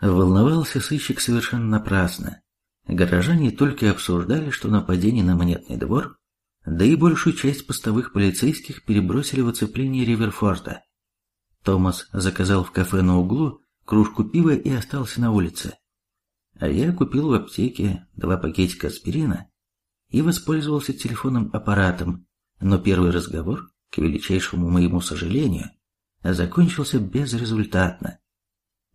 Волновался сыщик совершенно напрасно. Горожане только обсуждали, что нападение на монетный двор, да и большую часть постовых полицейских перебросили в оцепление Риверфорта. Томас заказал в кафе на углу кружку пива и остался на улице. А я купил в аптеке два пакетика аспирина и воспользовался телефонным аппаратом, но первый разговор, к величайшему моему сожалению, закончился безрезультатно.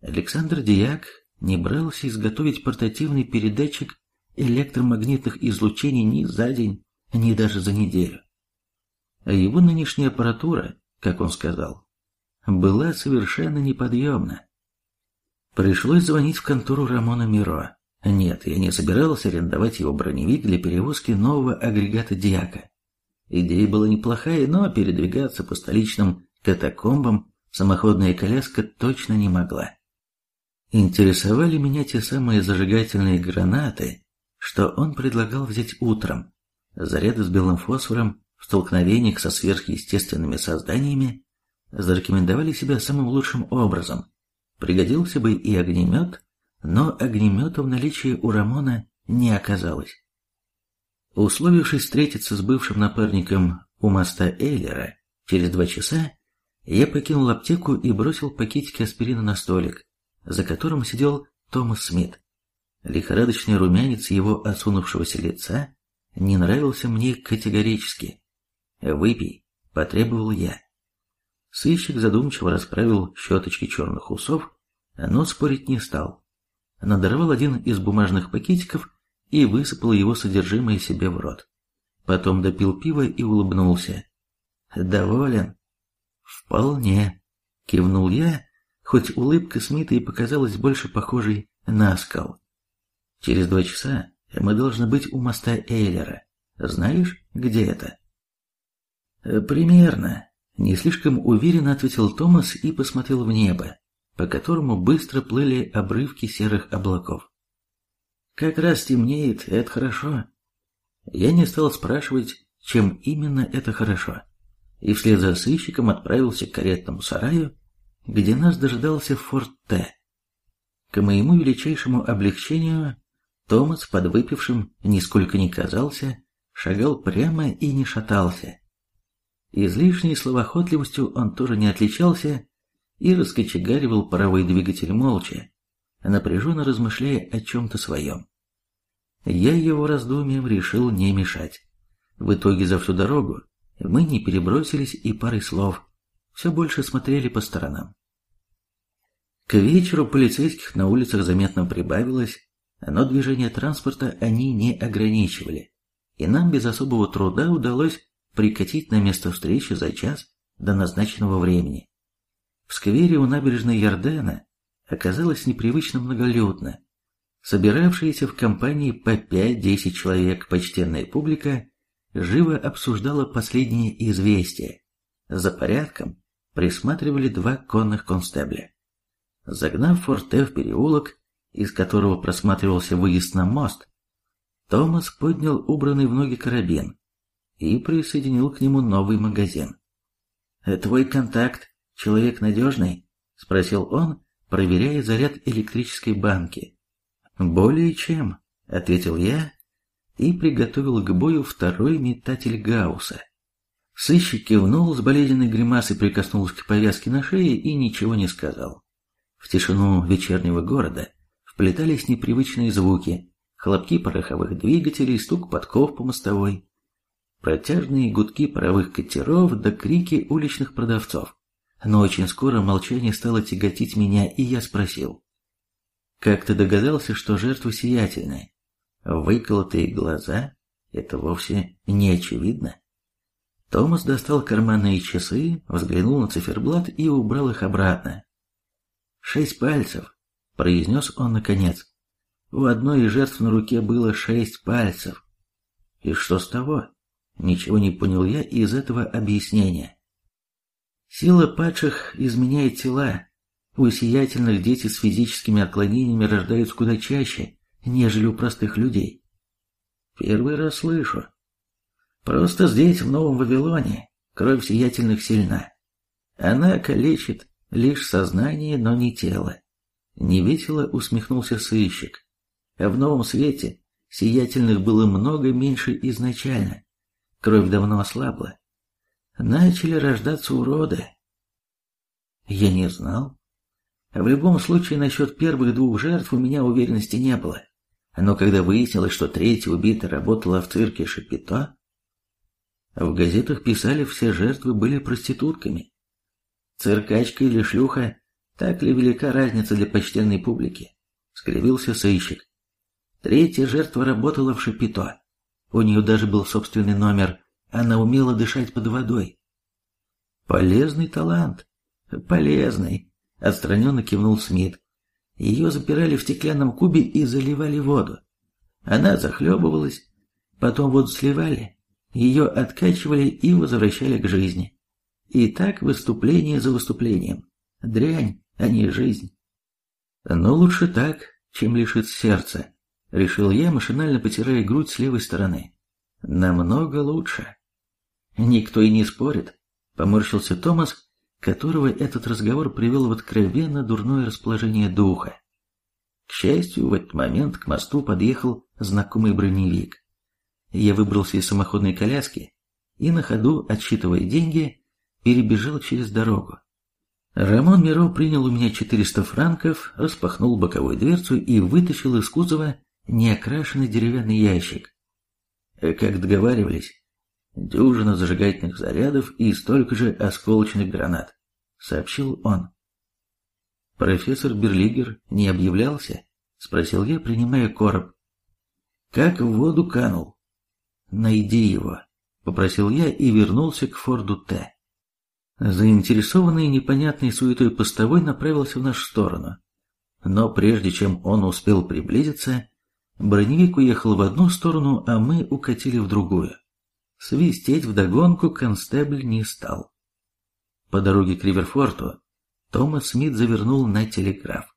Александр Дияк не брался изготовить портативный передатчик электромагнитных излучений ни за день, ни даже за неделю. А его нынешняя аппаратура, как он сказал, была совершенно неподъемна. Пришлось звонить в контору Рамона Миро. Нет, я не собирался арендовать его броневик для перевозки нового агрегата Диака. Идея была неплохая, но передвигаться по столичным катакомбам самоходная коляска точно не могла. Интересовали меня те самые зажигательные гранаты, что он предлагал взять утром. Заряды с белым фосфором в столкновениях со сверхъестественными созданиями зарекомендовали себя самым лучшим образом. Пригодился бы и огнемет, но огнемета в наличии у Рамона не оказалось. Условившись встретиться с бывшим напарником у моста Эйлера, через два часа я покинул аптеку и бросил пакетики аспирина на столик, за которым сидел Томас Смит. Лихорадочный румянец его осунувшегося лица не нравился мне категорически. «Выпей», — потребовал я. Сыщик задумчиво расправил щеточки черных усов, но спорить не стал. Надорвал один из бумажных пакетиков и высыпал его содержимое себе в рот. Потом допил пиво и улыбнулся. «Доволен?» «Вполне», — кивнул я, хоть улыбка Смита и показалась больше похожей на оскал. «Через два часа мы должны быть у моста Эйлера. Знаешь, где это?» «Примерно», — не слишком уверенно ответил Томас и посмотрел в небо, по которому быстро плыли обрывки серых облаков. «Как раз темнеет, это хорошо». Я не стал спрашивать, чем именно это хорошо, и вслед за сыщиком отправился к каретному сараю, где нас дожидался форт Т. К моему величайшему облегчению, Томас, подвыпившим, нисколько не казался, шагал прямо и не шатался. Излишней словоохотливостью он тоже не отличался и раскочегаривал паровой двигатель молча, напряженно размышляя о чем-то своем. Я его раздумьям решил не мешать. В итоге за всю дорогу мы не перебросились и парой слов, все больше смотрели по сторонам. К вечеру полицейских на улицах заметно прибавилось, но движение транспорта они не ограничивали, и нам без особого труда удалось прикатить на место встречи за час до назначенного времени. В сквере у набережной Ярдена оказалось непривычно многолюдно. Собиравшиеся в компании по 5-10 человек почтенная публика живо обсуждала последние известия. За порядком присматривали два конных констебля. Загнав форте в переулок, из которого просматривался выезд на мост, Томас поднял убранный в ноги карабин и присоединил к нему новый магазин. «Твой контакт, человек надежный?» — спросил он, проверяя заряд электрической банки. «Более чем», — ответил я и приготовил к бою второй метатель Гаусса. Сыщик кивнул с болезненной гримасой, прикоснулся к повязке на шее и ничего не сказал. В тишину вечернего города вплетались непривычные звуки, хлопки пороховых двигателей, стук подков по мостовой, протяжные гудки паровых катеров да крики уличных продавцов. Но очень скоро молчание стало тяготить меня, и я спросил. «Как ты догадался, что жертва сиятельная? Выколотые глаза — это вовсе не очевидно». Томас достал карманные часы, взглянул на циферблат и убрал их обратно. «Шесть пальцев», — произнес он наконец. У одной из жертв на руке было шесть пальцев. И что с того? Ничего не понял я из этого объяснения. Сила падших изменяет тела. У сиятельных дети с физическими отклонениями рождаются куда чаще, нежели у простых людей. Первый раз слышу. Просто здесь, в Новом Вавилоне, кровь сиятельных сильна. Она калечит лишь сознание, но не тело. Невесело усмехнулся сыщик. А в новом свете сиятельных было много меньше изначально. Кровь давно ослабла. Начали рождаться уроды. Я не знал. В любом случае, насчет первых двух жертв у меня уверенности не было. Но когда выяснилось, что третья убитая работала в цирке Шапито, в газетах писали, все жертвы были проститутками. Циркачка или шлюха, так ли велика разница для почтенной публики? Скривился сыщик. Третья жертва работала в Шапито. У нее даже был собственный номер, она умела дышать под водой. Полезный талант. Полезный, отстраненно кивнул Смит. Ее запирали в стеклянном кубе и заливали воду. Она захлебывалась, потом воду сливали, ее откачивали и возвращали к жизни. И так выступление за выступлением. Дрянь, а не жизнь. Но лучше так, чем лишиться сердца, решил я, машинально потирая грудь с левой стороны. Намного лучше. Никто и не спорит, поморщился Томас, которого этот разговор привел в откровенно дурное расположение духа. К счастью, в этот момент к мосту подъехал знакомый броневик. Я выбрался из самоходной коляски и на ходу, отсчитывая деньги, перебежал через дорогу. Рамон Миро принял у меня 400 франков, распахнул боковую дверцу и вытащил из кузова неокрашенный деревянный ящик. Как договаривались, дюжина зажигательных зарядов и столько же осколочных гранат, сообщил он. Профессор Берлигер не объявлялся? Спросил я, принимая короб. Как в воду канул. Найди его, попросил я и вернулся к Форду Т. Заинтересованный непонятной суетой постовой направился в нашу сторону. Но прежде чем он успел приблизиться, броневик уехал в одну сторону, а мы укатили в другую. Свистеть вдогонку констебль не стал. По дороге к Риверфорту Томас Смит завернул на телеграф.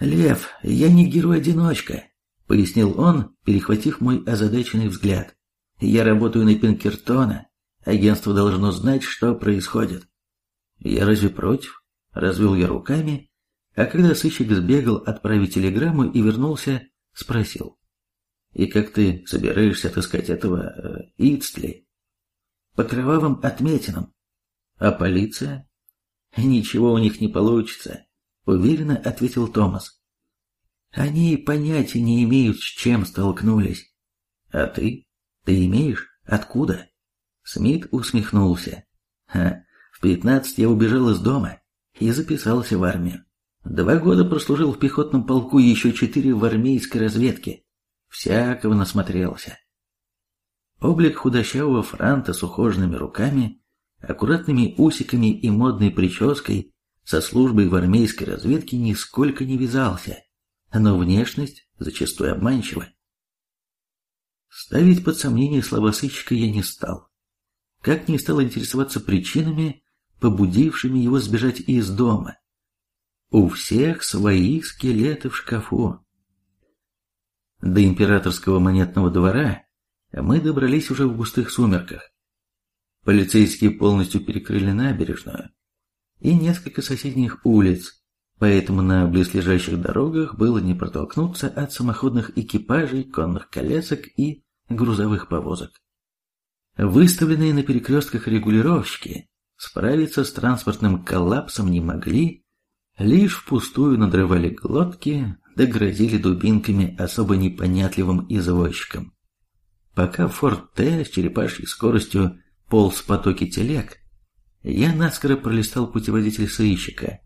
«Лев, я не герой-одиночка», — пояснил он, перехватив мой озадаченный взгляд. «Я работаю на Пинкертона. Агентство должно знать, что происходит». «Я разве против?» — развел я руками, а когда сыщик сбегал отправить телеграмму и вернулся, спросил. И как ты собираешься отыскать этого э, Ицтли? По кровавым отметинам. А полиция? Ничего у них не получится, уверенно ответил Томас. Они понятия не имеют, с чем столкнулись. А ты? Ты имеешь? Откуда? Смит усмехнулся. Ха, в пятнадцать я убежал из дома и записался в армию. Два года прослужил в пехотном полку, еще четыре в армейской разведке. Всякого насмотрелся. Облик худощавого франта с ухоженными руками, аккуратными усиками и модной прической со службой в армейской разведке нисколько не вязался, но внешность зачастую обманчива. Ставить под сомнение слова сыщика я не стал. Как не стал интересоваться причинами, побудившими его сбежать из дома. У всех свои скелеты в шкафу. До императорского монетного двора мы добрались уже в густых сумерках. Полицейские полностью перекрыли набережную и несколько соседних улиц, поэтому на близлежащих дорогах было не протолкнуться от самоходных экипажей, конных колесок и грузовых повозок. Выставленные на перекрестках регулировщики справиться с транспортным коллапсом не могли, лишь впустую надрывали глотки, да грозили дубинками особо непонятливым извозчикам. Пока Форд Т с черепашьей скоростью полз потоки телег, я наскоро пролистал путеводитель сыщика,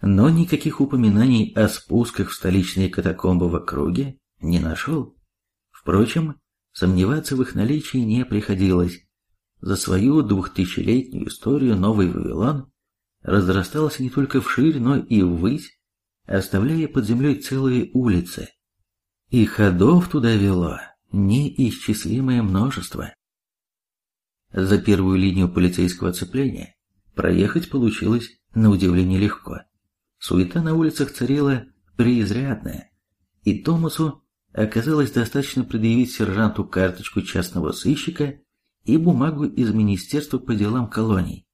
но никаких упоминаний о спусках в столичные катакомбы в округе не нашел. Впрочем, сомневаться в их наличии не приходилось. За свою двухтысячелетнюю историю Новый Вавилон разрастался не только вширь, но и ввысь, оставляя под землей целые улицы. И ходов туда вело неисчислимое множество. За первую линию полицейского оцепления проехать получилось на удивление легко. Суета на улицах царила преизрядная, и Томасу оказалось достаточно предъявить сержанту карточку частного сыщика и бумагу из Министерства по делам колоний.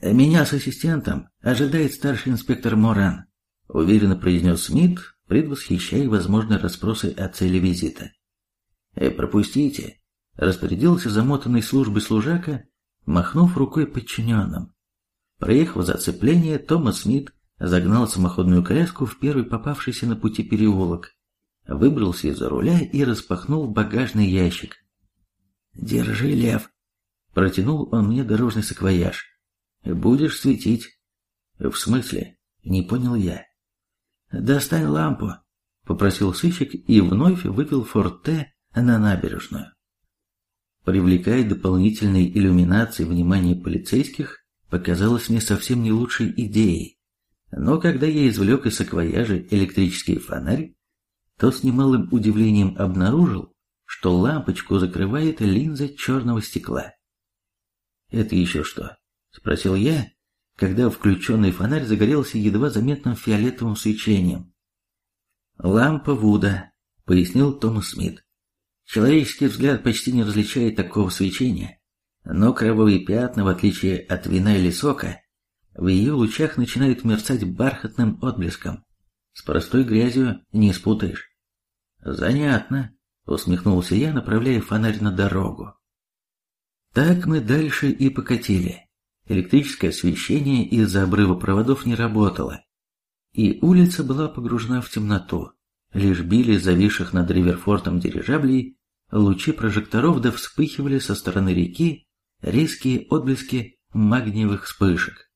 «Меня с ассистентом ожидает старший инспектор Моран», уверенно произнес Смит, предвосхищая возможные расспросы о цели визита. «Э, пропустите», — распорядился замотанный службой служака, махнув рукой подчиненным. Проехав зацепление, Томас Смит загнал самоходную коляску в первый попавшийся на пути переулок, выбрался из-за руля и распахнул багажный ящик. «Держи, Лев!» Протянул он мне дорожный саквояж. «Будешь светить». «В смысле?» Не понял я. «Достань лампу», — попросил сыщик и вновь вывел форте на набережную. Привлекая дополнительной иллюминацией внимание полицейских показалось мне совсем не лучшей идеей. Но когда я извлек из саквояжа электрический фонарь, то с немалым удивлением обнаружил, что лампочку закрывает линза черного стекла. «Это еще что?» — спросил я, когда включенный фонарь загорелся едва заметным фиолетовым свечением. «Лампа Вуда», — пояснил Томас Смит. «Человеческий взгляд почти не различает такого свечения, но кровавые пятна, в отличие от вина или сока, в ее лучах начинают мерцать бархатным отблеском. С простой грязью не спутаешь». «Занятно», — усмехнулся я, направляя фонарь на дорогу. Так мы дальше и покатили. Электрическое освещение из-за обрыва проводов не работало, и улица была погружена в темноту. Лишь били зависших над Риверфортом дирижаблей, лучи прожекторов да вспыхивали со стороны реки резкие отблески магниевых вспышек.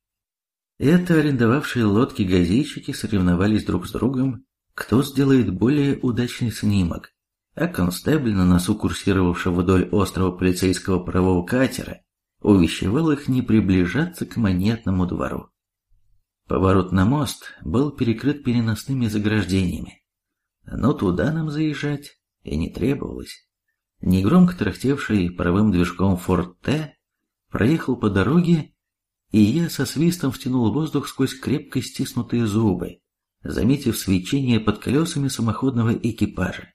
Это арендовавшие лодки-газичики соревновались друг с другом, кто сделает более удачный снимок, а констебль на носу курсировавшего вдоль острова полицейского парового катера увещевал их не приближаться к монетному двору. Поворот на мост был перекрыт переносными заграждениями, но туда нам заезжать и не требовалось. Негромко трахтевший паровым движком Форд Т проехал по дороге, и я со свистом втянул воздух сквозь крепко стиснутые зубы, заметив свечение под колесами самоходного экипажа.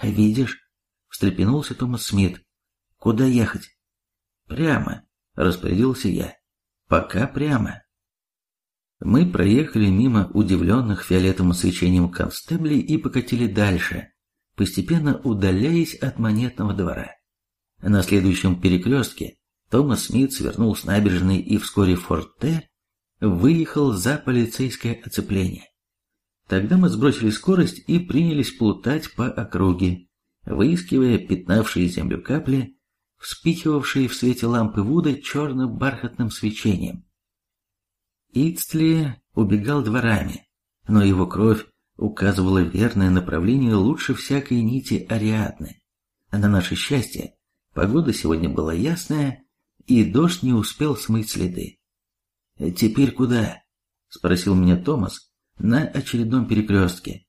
«Видишь?» — встрепенулся Томас Смит. «Куда ехать?» «Прямо», — распорядился я. «Пока прямо». Мы проехали мимо удивленных фиолетовым свечением констеблей и покатили дальше, постепенно удаляясь от монетного двора. На следующем перекрестке Томас Смит свернул с набережной и вскоре Форт Т выехал за полицейское оцепление. Тогда мы сбросили скорость и принялись плутать по округе, выискивая пятнавшие землю капли вспихивавшие в свете лампы Вуда черным бархатным свечением. Ицтли убегал дворами, но его кровь указывала верное направление лучше всякой нити Ариадны. На наше счастье, погода сегодня была ясная, и дождь не успел смыть следы. «Теперь куда?» — спросил меня Томас на очередном перекрестке.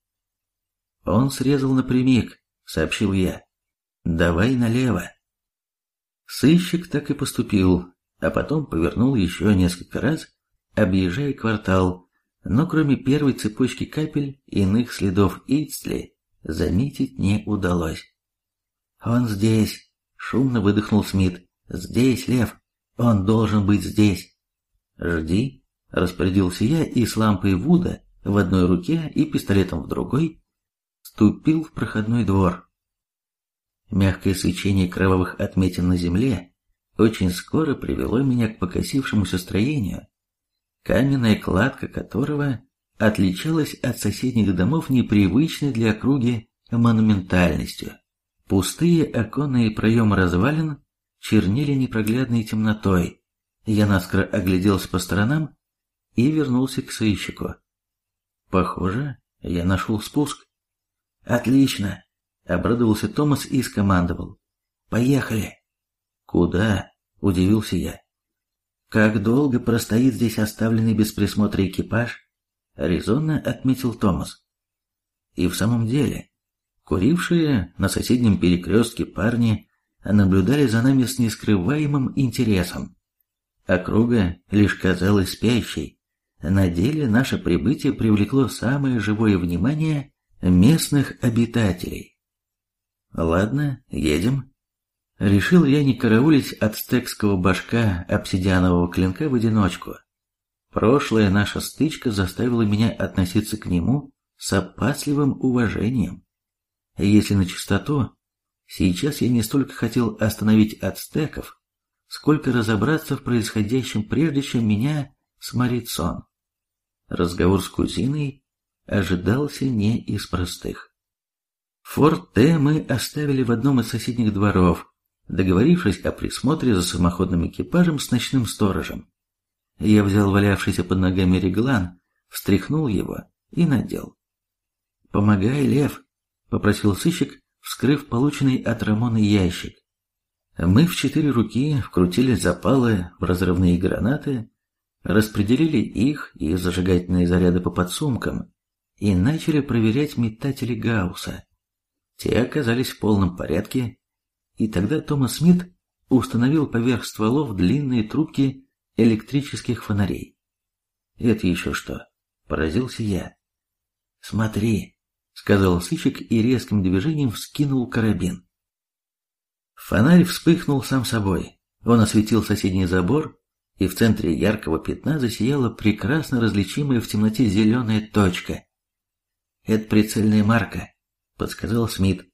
Он срезал напрямик, сообщил я. «Давай налево». Сыщик так и поступил, а потом повернул еще несколько раз, объезжая квартал, но кроме первой цепочки капель, иных следов Ицли заметить не удалось. «Он здесь!» — шумно выдохнул Смит. «Здесь, Лев! Он должен быть здесь!» «Жди!» — распорядился я и с лампой Вуда в одной руке и пистолетом в другой ступил в проходной двор. Мягкое свечение кровавых отметин на земле очень скоро привело меня к покосившемуся строению, каменная кладка которого отличалась от соседних домов непривычной для округи монументальностью. Пустые оконные проемы развалин чернели непроглядной темнотой. Я наскоро огляделся по сторонам и вернулся к сыщику. Похоже, я нашел спуск. Отлично. Обрадовался Томас и скомандовал. «Поехали!» «Куда?» – удивился я. «Как долго простоит здесь оставленный без присмотра экипаж?» – резонно отметил Томас. И в самом деле, курившие на соседнем перекрестке парни наблюдали за нами с нескрываемым интересом. Округа лишь казалась спящей. На деле наше прибытие привлекло самое живое внимание местных обитателей. Ладно, едем. Решил я не караулить ацтекского башка обсидианового клинка в одиночку. Прошлая наша стычка заставила меня относиться к нему с опасливым уважением. Если на чистоту, сейчас я не столько хотел остановить ацтеков, сколько разобраться в происходящем, прежде чем меня сморит сон. Разговор с кузиной ожидался не из простых. Форт Т мы оставили в одном из соседних дворов, договорившись о присмотре за самоходным экипажем с ночным сторожем. Я взял валявшийся под ногами реглан, встряхнул его и надел. «Помогай, Лев», — попросил сыщик, вскрыв полученный от Рамона ящик. Мы в четыре руки вкрутили запалы в разрывные гранаты, распределили их и зажигательные заряды по подсумкам и начали проверять метатели Гаусса. Те оказались в полном порядке, и тогда Томас Смит установил поверх стволов длинные трубки электрических фонарей. «Это еще что?» – поразился я. «Смотри», – сказал сыщик и резким движением вскинул карабин. Фонарь вспыхнул сам собой. Он осветил соседний забор, и в центре яркого пятна засияла прекрасно различимая в темноте зеленая точка. «Это прицельная марка», — подсказал Смит.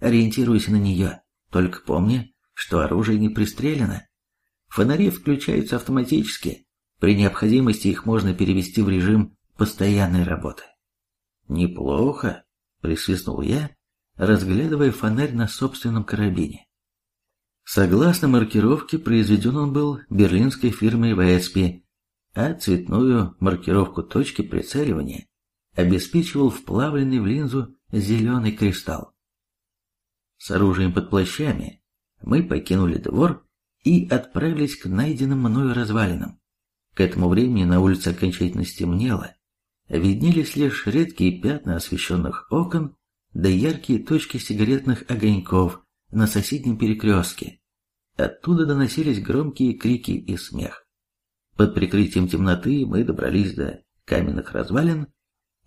«Ориентируйся на нее, только помни, что оружие не пристрелено. Фонари включаются автоматически, при необходимости их можно перевести в режим постоянной работы». «Неплохо», — присвистнул я, разглядывая фонарь на собственном карабине. Согласно маркировке, произведен он был берлинской фирмой VSP, а цветную маркировку точки прицеливания обеспечивал вплавленный в линзу зеленый кристалл. С оружием под плащами мы покинули двор и отправились к найденным мною развалинам. К этому времени на улице окончательно стемнело, виднелись лишь редкие пятна освещенных окон да яркие точки сигаретных огоньков на соседнем перекрестке. Оттуда доносились громкие крики и смех. Под прикрытием темноты мы добрались до каменных развалин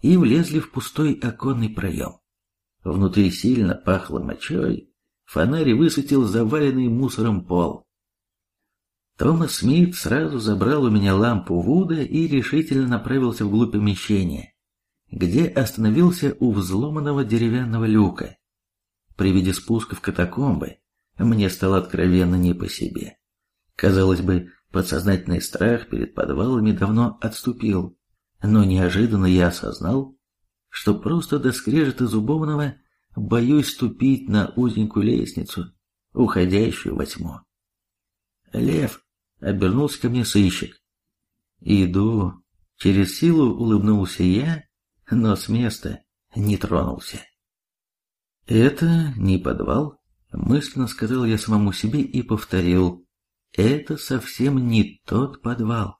и влезли в пустой оконный проем. Внутри сильно пахло мочой, фонарь высветил заваленный мусором пол. Томас Смит сразу забрал у меня лампу Вуда и решительно направился вглубь помещения, где остановился у взломанного деревянного люка. При виде спуска в катакомбы мне стало откровенно не по себе. Казалось бы, подсознательный страх перед подвалами давно отступил, но неожиданно я осознал, что просто до скрежета зубовного боюсь ступить на узенькую лестницу, уходящую во тьму. «Лев!» — обернулся ко мне сыщик. «Иду!» — через силу улыбнулся я, но с места не тронулся. «Это не подвал?» Мысленно сказал я самому себе и повторил. Это совсем не тот подвал.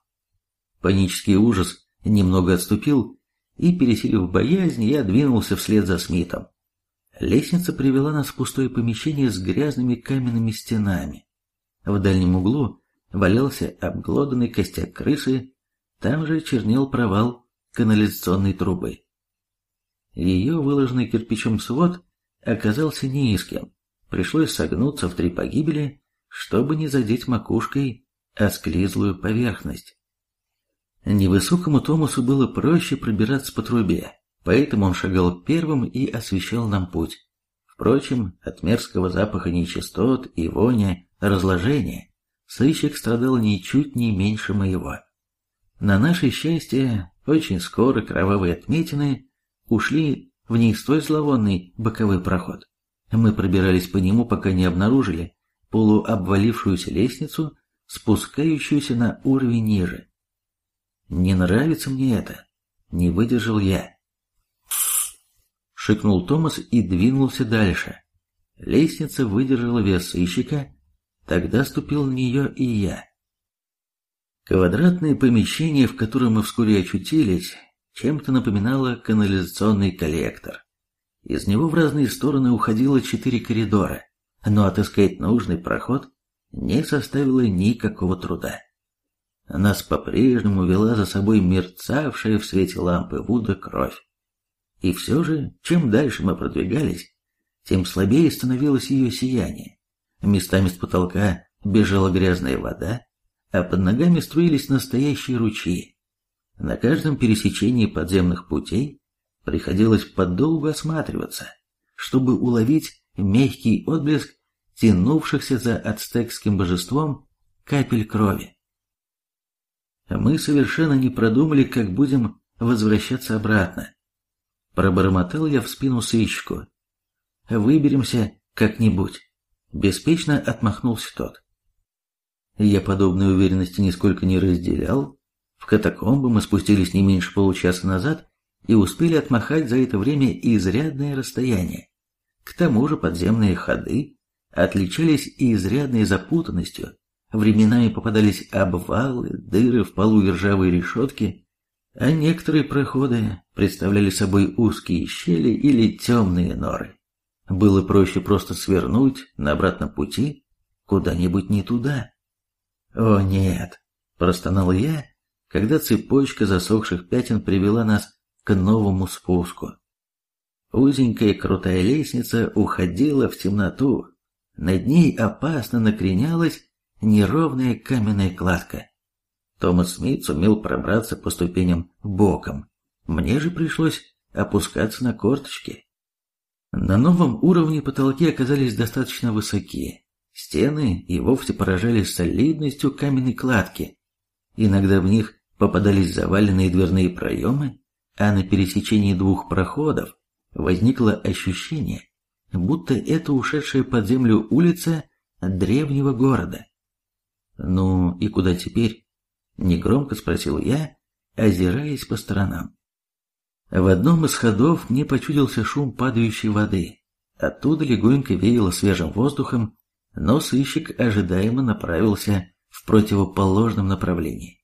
Панический ужас немного отступил, и, пересилив боязнь, я двинулся вслед за Смитом. Лестница привела нас в пустое помещение с грязными каменными стенами. В дальнем углу валялся обглоданный костяк крысы, там же чернел провал канализационной трубы. Ее выложенный кирпичом свод оказался низким, Пришлось согнуться в три погибели, чтобы не задеть макушкой осклизлую поверхность. Невысокому Томасу было проще пробираться по трубе, поэтому он шагал первым и освещал нам путь. Впрочем, от мерзкого запаха нечистот и вони разложения сыщик страдал ничуть не меньше моего. На наше счастье, очень скоро кровавые отметины ушли в не столь зловонный боковой проход. Мы пробирались по нему, пока не обнаружили полуобвалившуюся лестницу, спускающуюся на уровень ниже. «Не нравится мне это», — не выдержал я. Шикнул Томас и двинулся дальше. Лестница выдержала вес сыщика, тогда ступил на нее и я. Квадратное помещение, в котором мы вскоре очутились, чем-то напоминало канализационный коллектор. Из него в разные стороны уходило четыре коридора, но отыскать нужный проход не составило никакого труда. Нас по-прежнему вела за собой мерцавшая в свете лампы Вуда кровь. И все же, чем дальше мы продвигались, тем слабее становилось ее сияние. Местами с потолка бежала грязная вода, а под ногами струились настоящие ручьи. На каждом пересечении подземных путей приходилось подолгу осматриваться, чтобы уловить мягкий отблеск тянувшихся за ацтекским божеством капель крови. Мы совершенно не продумали, как будем возвращаться обратно. Пробормотал я в спину сыщику. Выберемся как-нибудь. Беспечно отмахнулся тот. Я подобной уверенности нисколько не разделял. В катакомбы мы спустились не меньше получаса назад и успели отмахать за это время изрядное расстояние. К тому же подземные ходы отличались изрядной запутанностью. Временами попадались обвалы, дыры в полу и ржавые решетки, а некоторые проходы представляли собой узкие щели или темные норы. Было проще просто свернуть на обратном пути куда-нибудь не туда. «О нет!» – простонал я, когда цепочка засохших пятен привела нас к новому спуску. Узенькая крутая лестница уходила в темноту. Над ней опасно накренялась неровная каменная кладка. Томас Смит сумел пробраться по ступеням боком. Мне же пришлось опускаться на корточки. На новом уровне потолки оказались достаточно высокие. Стены и вовсе поражали солидностью каменной кладки. Иногда в них попадались заваленные дверные проемы, а на пересечении двух проходов возникло ощущение, будто это ушедшая под землю улица древнего города. «Ну и куда теперь?» — негромко спросил я, озираясь по сторонам. В одном из ходов мне почудился шум падающей воды. Оттуда легонько веяло свежим воздухом, но сыщик ожидаемо направился в противоположном направлении.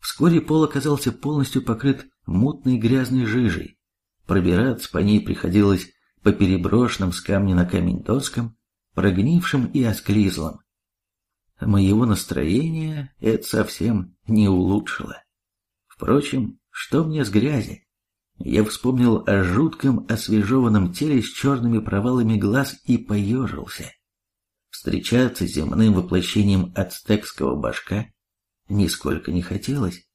Вскоре пол оказался полностью покрыт мутной грязной жижей. Пробираться по ней приходилось по переброшенным с камня на камень доскам, прогнившим и осклизлым. Моего настроения это совсем не улучшило. Впрочем, что мне с грязи? Я вспомнил о жутком освежеванном теле с черными провалами глаз и поежился. Встречаться с земным воплощением ацтекского башка нисколько не хотелось.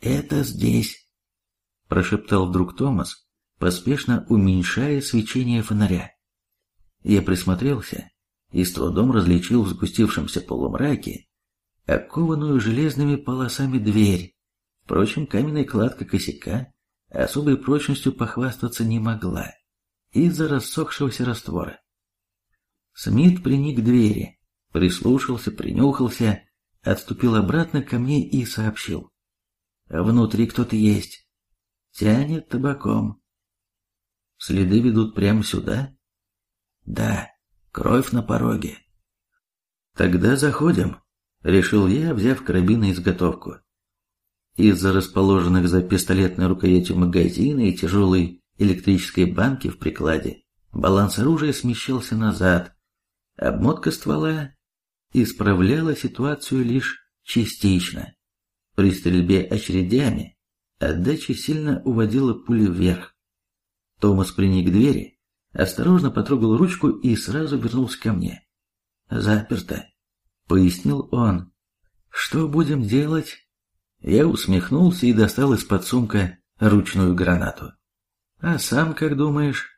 «Это здесь», — прошептал вдруг Томас, поспешно уменьшая свечение фонаря. Я присмотрелся и с трудом различил в сгустившемся полумраке окованную железными полосами дверь. Впрочем, каменная кладка косяка особой прочностью похвастаться не могла из-за рассохшегося раствора. Смит приник к двери, прислушался, принюхался, отступил обратно ко мне и сообщил. Внутри кто-то есть. Тянет табаком. Следы ведут прямо сюда? Да, кровь на пороге. Тогда заходим, решил я, взяв карабин на изготовку. Из-за расположенных за пистолетной рукоятью магазина и тяжелой электрической банки в прикладе баланс оружия смещался назад, Обмотка ствола исправляла ситуацию лишь частично. При стрельбе очередями отдача сильно уводила пули вверх. Томас приник к двери, осторожно потрогал ручку и сразу вернулся ко мне. «Заперто», — пояснил он. «Что будем делать?» Я усмехнулся и достал из-под сумка ручную гранату. «А сам как думаешь?»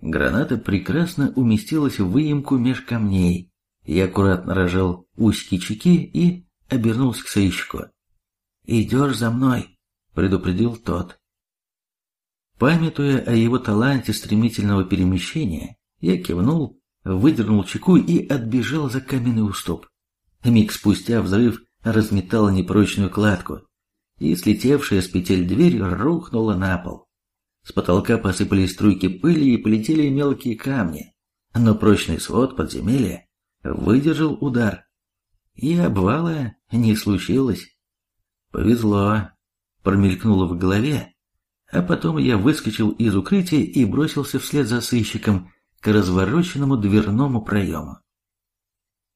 Граната прекрасно уместилась в выемку меж камней. Я аккуратно рожал узкие чеки и обернулся к сыщику. «Идешь за мной», — предупредил тот. Памятуя о его таланте стремительного перемещения, я кивнул, выдернул чеку и отбежал за каменный уступ. Миг спустя взрыв разметал непрочную кладку, и слетевшая с петель дверь рухнула на пол. С потолка посыпались струйки пыли и полетели мелкие камни, но прочный свод подземелья выдержал удар. И обвала не случилось. Повезло, промелькнуло в голове, а потом я выскочил из укрытия и бросился вслед за сыщиком к развороченному дверному проему.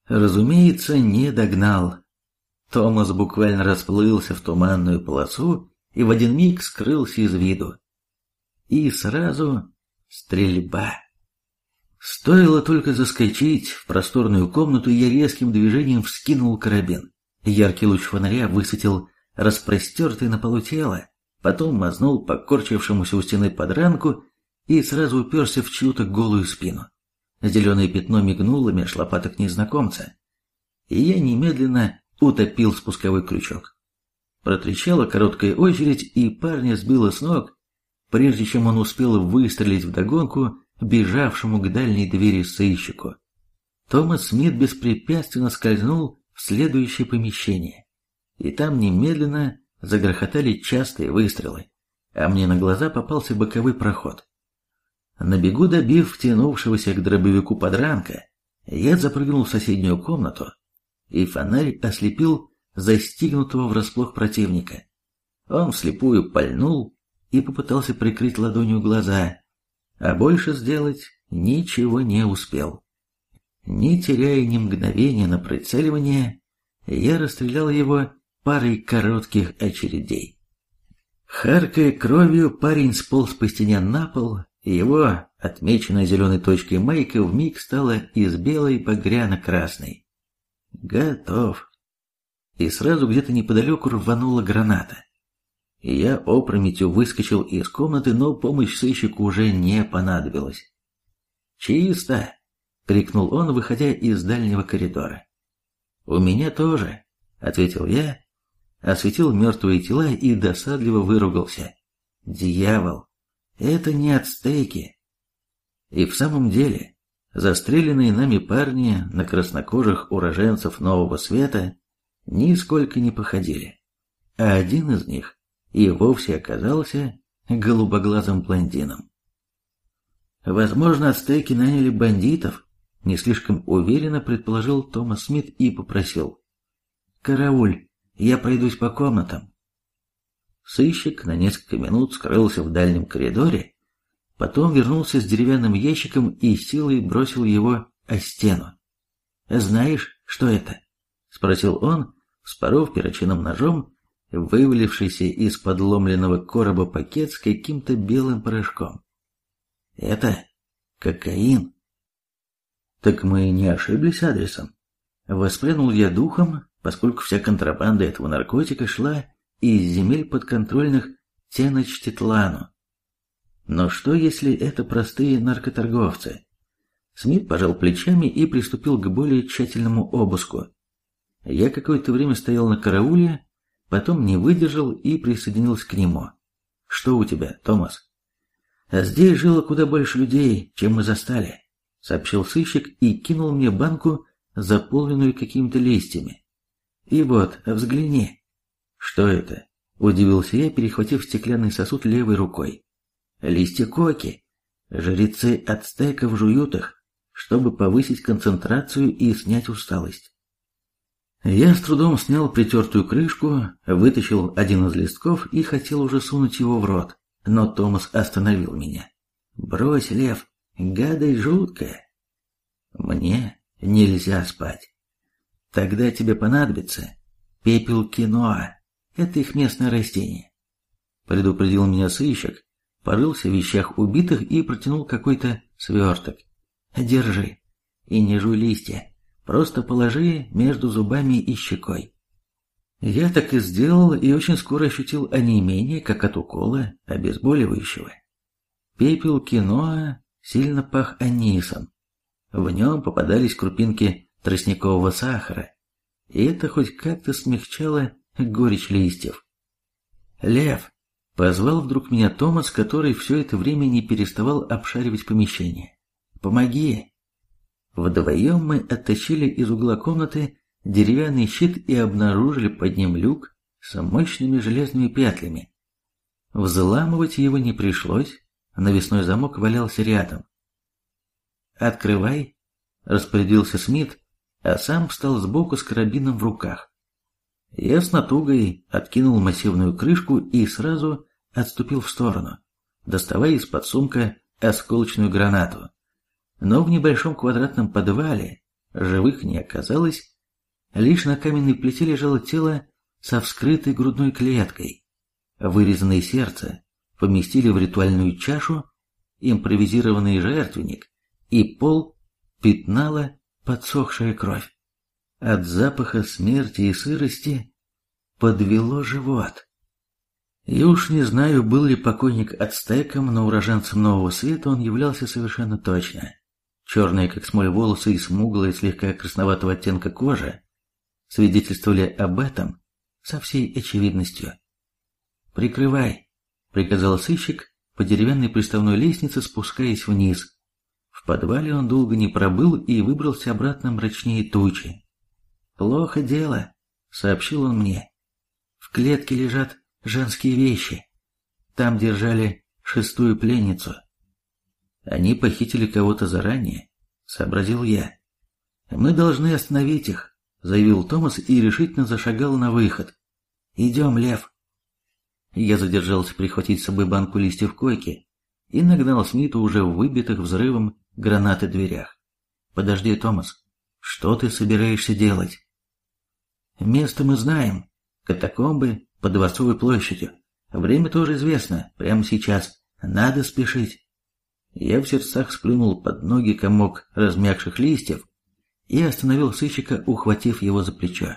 Разумеется, не догнал. Томас буквально расплылся в туманную полосу и в один миг скрылся из виду и сразу стрельба. Стоило только заскочить в просторную комнату, я резким движением вскинул карабин. Яркий луч фонаря высветил распростертое на полу тело, потом мазнул по корчившемуся у стены подранку и сразу уперся в чью-то голую спину. Зеленое пятно мигнуло меж лопаток незнакомца, и я немедленно утопил спусковой крючок. Протрещала короткая очередь, и парня сбило с ног, прежде чем он успел выстрелить вдогонку бежавшему к дальней двери сыщику. Томас Смит беспрепятственно скользнул в следующее помещение, и там немедленно загрохотали частые выстрелы, а мне на глаза попался боковой проход. На бегу добив втянувшегося к дробовику подранка, я запрыгнул в соседнюю комнату, и фонарь ослепил застигнутого врасплох противника. Он вслепую пальнул и попытался прикрыть ладонью глаза, а больше сделать ничего не успел. Не теряя ни мгновения на прицеливание, я расстрелял его парой коротких очередей. Харкая кровью, парень сполз по стене на пол, и его, отмеченная зеленой точкой майка, вмиг стала из белой багряно-красной. Готов. И сразу где-то неподалеку рванула граната. Я опрометью выскочил из комнаты, но помощь сыщику уже не понадобилась. «Чисто!» — крикнул он, выходя из дальнего коридора. «У меня тоже», — ответил я, осветил мертвые тела и досадливо выругался. «Дьявол! Это не ацтеки!» И в самом деле, застреленные нами парни на краснокожих уроженцев Нового Света нисколько не походили, а один из них и вовсе оказался голубоглазым блондином. Возможно, ацтеки наняли бандитов, не слишком уверенно предположил Томас Смит и попросил. «Карауль, я пройдусь по комнатам». Сыщик на несколько минут скрылся в дальнем коридоре, потом вернулся с деревянным ящиком и силой бросил его о стену. «Знаешь, что это?» — спросил он, споров перочинным ножом, вывалившийся из подломленного короба пакет с каким-то белым порошком. «Это кокаин», так мы не ошиблись адресом. Воспрянул я духом, поскольку вся контрабанда этого наркотика шла из земель подконтрольных Теночтитлану. Но что, если это простые наркоторговцы? Смит пожал плечами и приступил к более тщательному обыску. Я какое-то время стоял на карауле, потом не выдержал и присоединился к нему. «Что у тебя, Томас?» «Здесь жило куда больше людей, чем мы застали сообщил сыщик и кинул мне банку, заполненную какими-то листьями. И вот, взгляни. Что это? Удивился я, перехватив стеклянный сосуд левой рукой. Листья коки. Жрецы ацтеков жуют их, чтобы повысить концентрацию и снять усталость. Я с трудом снял притертую крышку, вытащил один из листков и хотел уже сунуть его в рот, но Томас остановил меня. «Брось, Лев, Гадость жуткая. Мне нельзя спать. Тогда тебе понадобится пепел киноа. Это их местное растение. Предупредил меня сыщик, порылся в вещах убитых и протянул какой-то сверток. Держи. И не жуй листья. Просто положи между зубами и щекой. Я так и сделал и очень скоро ощутил онемение, как от укола обезболивающего. Пепел киноа сильно пах анисом. В нем попадались крупинки тростникового сахара, и это хоть как-то смягчало горечь листьев. «Лев!» — позвал вдруг меня Томас, который все это время не переставал обшаривать помещение. «Помоги!» Вдвоем мы оттащили из угла комнаты деревянный щит и обнаружили под ним люк с мощными железными петлями. Взламывать его не пришлось, Навесной замок валялся рядом. «Открывай», — распорядился Смит, а сам встал сбоку с карабином в руках. Я с натугой откинул массивную крышку и сразу отступил в сторону, доставая из-под сумка осколочную гранату. Но в небольшом квадратном подвале живых не оказалось, лишь на каменной плите лежало тело со вскрытой грудной клеткой, вырезанное сердце, поместили в ритуальную чашу импровизированный жертвенник, и пол пятнала подсохшая кровь. От запаха смерти и сырости подвело живот. Я уж не знаю, был ли покойник ацтеком, но уроженцем Нового Света он являлся совершенно точно. Черные, как смоль, волосы и смуглая, слегка красноватого оттенка кожа свидетельствовали об этом со всей очевидностью. «Прикрывай», — приказал сыщик по деревянной приставной лестнице, спускаясь вниз. В подвале он долго не пробыл и выбрался обратно мрачнее тучи. «Плохо дело», — сообщил он мне. «В клетке лежат женские вещи. Там держали шестую пленницу. Они похитили кого-то заранее, сообразил я. Мы должны остановить их, заявил Томас и решительно зашагал на выход. Идем, Лев. Я задержался прихватить с собой банку листьев койки и нагнал Смиту уже в выбитых взрывом гранаты дверях. Подожди, Томас, что ты собираешься делать? Место мы знаем. Катакомбы под Дворцовой площадью. Время тоже известно, прямо сейчас. Надо спешить. Я в сердцах сплюнул под ноги комок размягших листьев и остановил сыщика, ухватив его за плечо.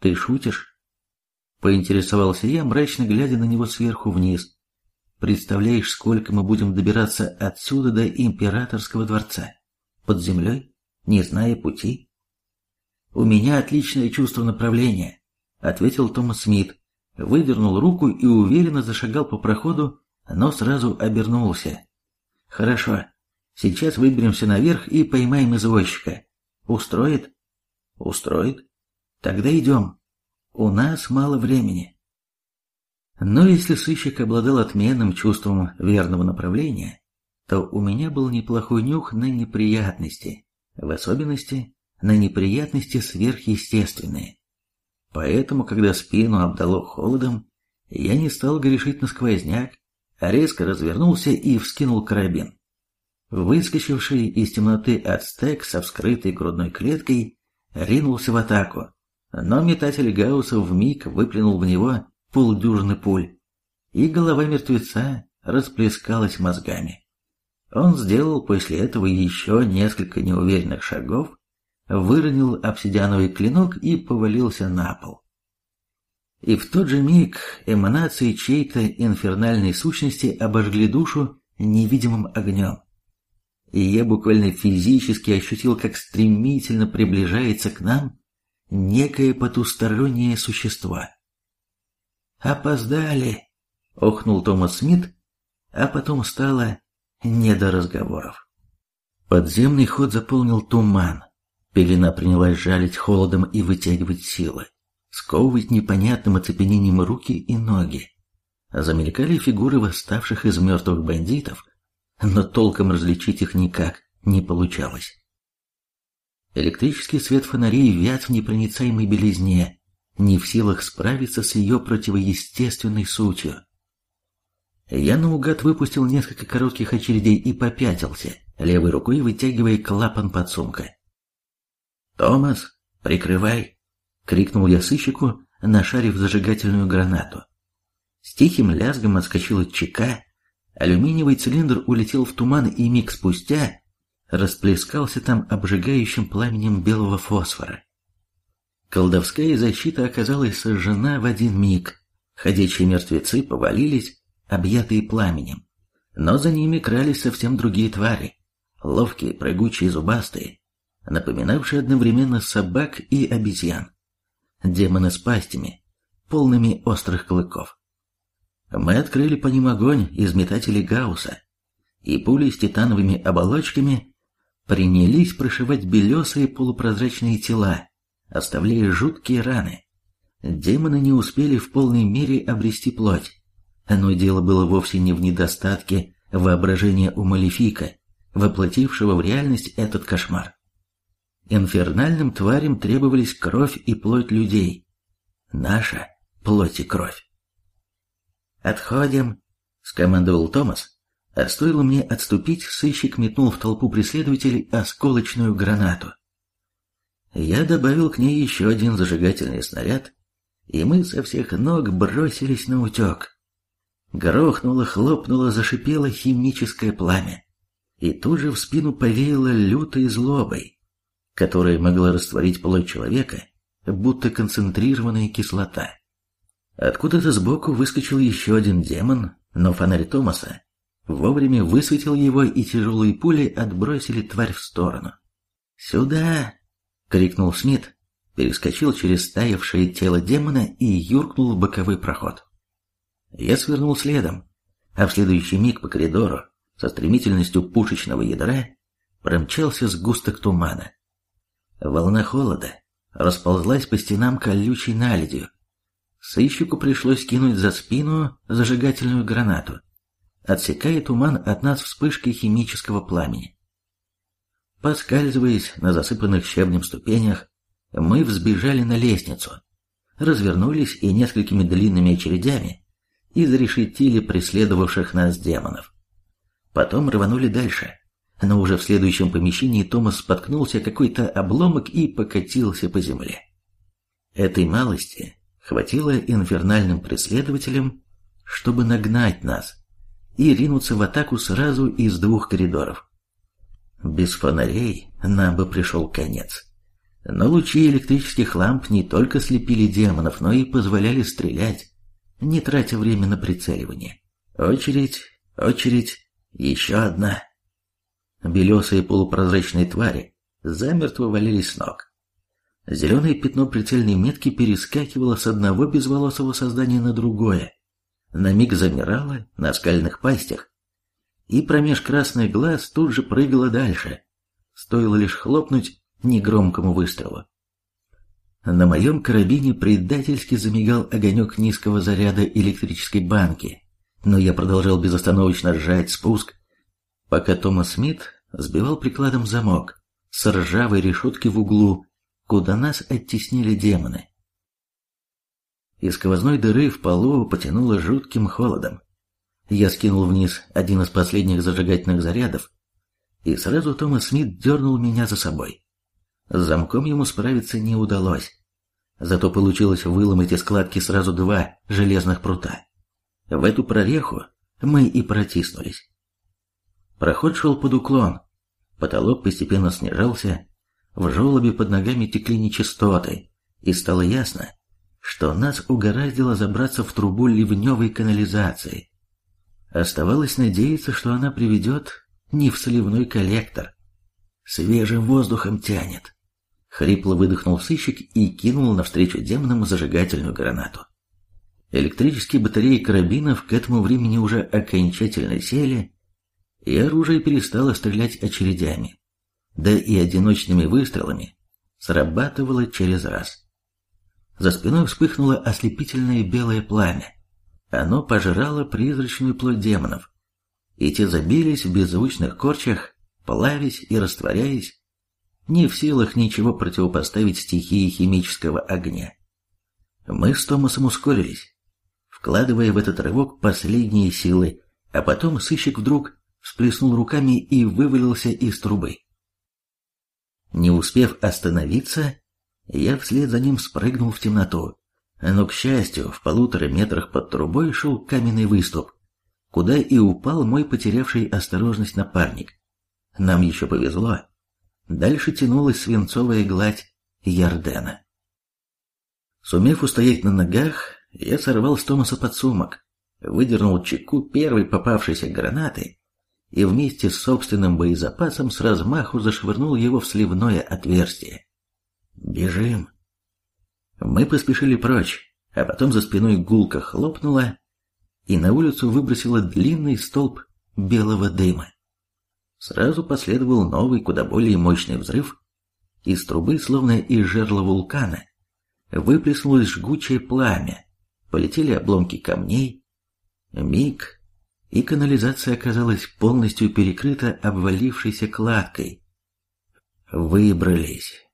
«Ты шутишь?» Поинтересовался я, мрачно глядя на него сверху вниз. «Представляешь, сколько мы будем добираться отсюда до императорского дворца? Под землей? Не зная пути?» «У меня отличное чувство направления», — ответил Томас Смит, выдернул руку и уверенно зашагал по проходу, но сразу обернулся. Хорошо. Сейчас выберемся наверх и поймаем извозчика. Устроит? Устроит. Тогда идем. У нас мало времени. Но если сыщик обладал отменным чувством верного направления, то у меня был неплохой нюх на неприятности, в особенности на неприятности сверхъестественные. Поэтому, когда спину обдало холодом, я не стал грешить на сквозняк, резко развернулся и вскинул карабин. Выскочивший из темноты ацтек со вскрытой грудной клеткой ринулся в атаку, но метатель Гаусса вмиг выплюнул в него полдюжины пуль, и голова мертвеца расплескалась мозгами. Он сделал после этого еще несколько неуверенных шагов, выронил обсидиановый клинок и повалился на пол. И в тот же миг эманации чьей-то инфернальной сущности обожгли душу невидимым огнем. И я буквально физически ощутил, как стремительно приближается к нам некое потустороннее существо. «Опоздали!» — охнул Томас Смит, а потом стало не до разговоров. Подземный ход заполнил туман. Пелена принялась жалить холодом и вытягивать силы сковывать непонятным оцепенением руки и ноги. Замелькали фигуры восставших из мертвых бандитов, но толком различить их никак не получалось. Электрический свет фонарей вят в непроницаемой белизне, не в силах справиться с ее противоестественной сутью. Я наугад выпустил несколько коротких очередей и попятился, левой рукой вытягивая клапан подсумка. «Томас, прикрывай!» — крикнул я сыщику, нашарив зажигательную гранату. С тихим лязгом отскочила чека, алюминиевый цилиндр улетел в туман и миг спустя расплескался там обжигающим пламенем белого фосфора. Колдовская защита оказалась сожжена в один миг. Ходячие мертвецы повалились, объятые пламенем. Но за ними крались совсем другие твари, ловкие, прыгучие, зубастые, напоминавшие одновременно собак и обезьян демоны с пастями, полными острых клыков. Мы открыли по ним огонь из метателей Гаусса, и пули с титановыми оболочками принялись прошивать белесые полупрозрачные тела, оставляя жуткие раны. Демоны не успели в полной мере обрести плоть, но дело было вовсе не в недостатке воображения у Малефика, воплотившего в реальность этот кошмар. Инфернальным тварям требовались кровь и плоть людей. Наша плоть и кровь. «Отходим», — скомандовал Томас. А стоило мне отступить, сыщик метнул в толпу преследователей осколочную гранату. Я добавил к ней еще один зажигательный снаряд, и мы со всех ног бросились на утек. Грохнуло, хлопнуло, зашипело химическое пламя, и тут же в спину повеяло лютой злобой которая могла растворить плоть человека, будто концентрированная кислота. Откуда-то сбоку выскочил еще один демон, но фонарь Томаса вовремя высветил его, и тяжелые пули отбросили тварь в сторону. «Сюда!» — крикнул Смит, перескочил через таявшее тело демона и юркнул в боковой проход. Я свернул следом, а в следующий миг по коридору со стремительностью пушечного ядра промчался сгусток тумана. Волна холода расползлась по стенам колючей наледью. Сыщику пришлось кинуть за спину зажигательную гранату, отсекая туман от нас вспышкой химического пламени. Поскальзываясь на засыпанных щебнем ступенях, мы взбежали на лестницу, развернулись и несколькими длинными очередями изрешетили преследовавших нас демонов. Потом рванули дальше, но уже в следующем помещении Томас споткнулся какой-то обломок и покатился по земле. Этой малости хватило инфернальным преследователям, чтобы нагнать нас и ринуться в атаку сразу из двух коридоров. Без фонарей нам бы пришел конец. Но лучи электрических ламп не только слепили демонов, но и позволяли стрелять, не тратя время на прицеливание. Очередь, очередь, еще одна. Белесые полупрозрачные твари замертво валились с ног. Зеленое пятно прицельной метки перескакивало с одного безволосого создания на другое, на миг замирало на скальных пастях, и промеж красных глаз тут же прыгало дальше. Стоило лишь хлопнуть негромкому выстрелу. На моем карабине предательски замигал огонек низкого заряда электрической банки, но я продолжал безостановочно сжать спуск, пока Томас Смит сбивал прикладом замок с ржавой решетки в углу, куда нас оттеснили демоны. Из сквозной дыры в полу потянуло жутким холодом. Я скинул вниз один из последних зажигательных зарядов, и сразу Томас Смит дернул меня за собой. С замком ему справиться не удалось. Зато получилось выломать из складки сразу два железных прута. В эту прореху мы и протиснулись. Проход шел под уклон. Потолок постепенно снижался. В желобе под ногами текли нечистоты. И стало ясно, что нас угораздило забраться в трубу ливневой канализации. Оставалось надеяться, что она приведет не в сливной коллектор. Свежим воздухом тянет. Хрипло выдохнул сыщик и кинул навстречу демонам зажигательную гранату. Электрические батареи карабинов к этому времени уже окончательно сели, и оружие перестало стрелять очередями, да и одиночными выстрелами срабатывало через раз. За спиной вспыхнуло ослепительное белое пламя. Оно пожирало призрачную плоть демонов, и те забились в беззвучных корчах, плавясь и растворяясь, не в силах ничего противопоставить стихии химического огня. Мы с Томасом ускорились, вкладывая в этот рывок последние силы, а потом сыщик вдруг всплеснул руками и вывалился из трубы. Не успев остановиться, я вслед за ним спрыгнул в темноту, но, к счастью, в полутора метрах под трубой шел каменный выступ, куда и упал мой потерявший осторожность напарник. Нам еще повезло, Дальше тянулась свинцовая гладь Ярдена. Сумев устоять на ногах, я сорвал с Томаса подсумок, выдернул чеку первой попавшейся гранаты и вместе с собственным боезапасом с размаху зашвырнул его в сливное отверстие. «Бежим!» Мы поспешили прочь, а потом за спиной гулко хлопнула, и на улицу выбросила длинный столб белого дыма. Сразу последовал новый, куда более мощный взрыв. Из трубы, словно из жерла вулкана, выплеснулось жгучее пламя, полетели обломки камней. Миг, и канализация оказалась полностью перекрыта обвалившейся кладкой. Выбрались.